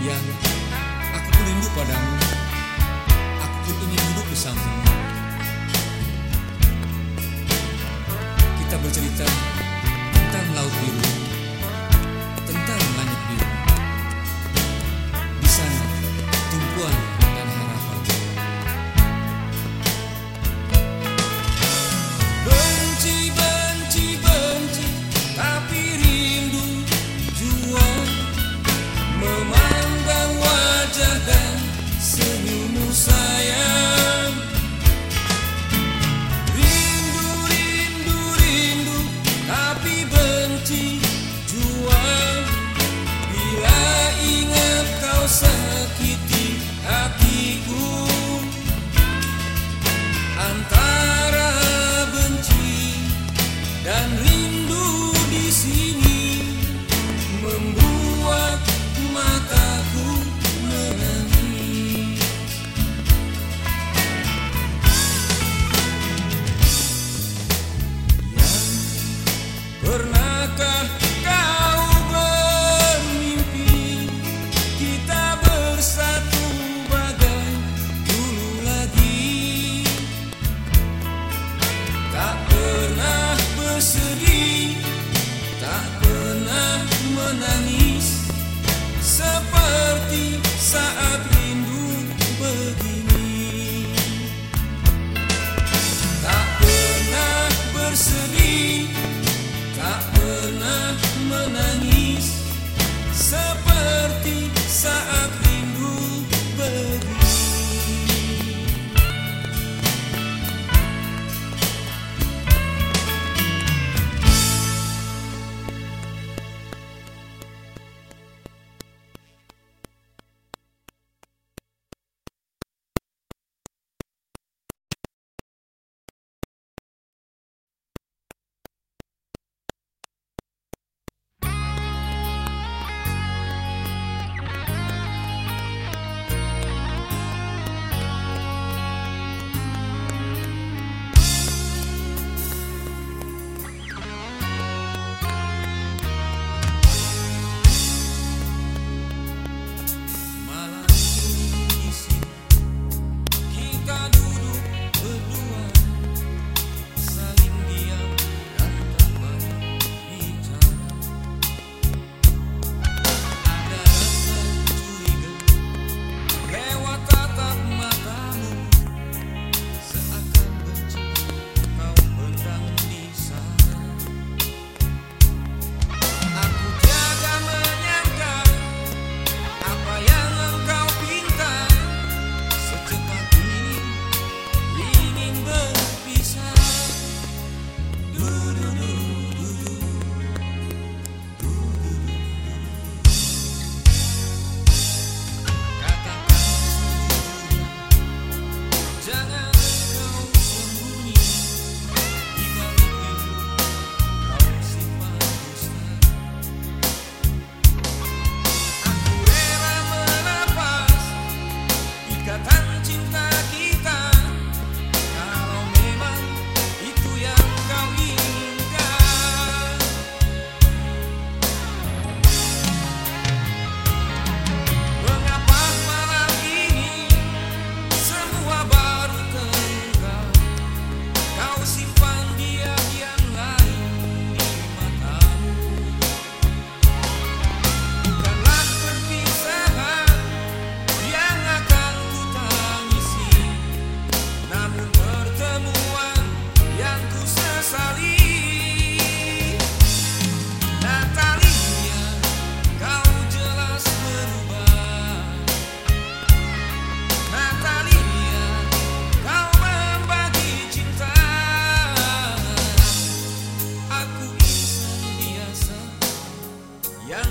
yang aku pun rindu padamu, aku pun ingin hidup bersamamu. Kita bercerita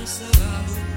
instalado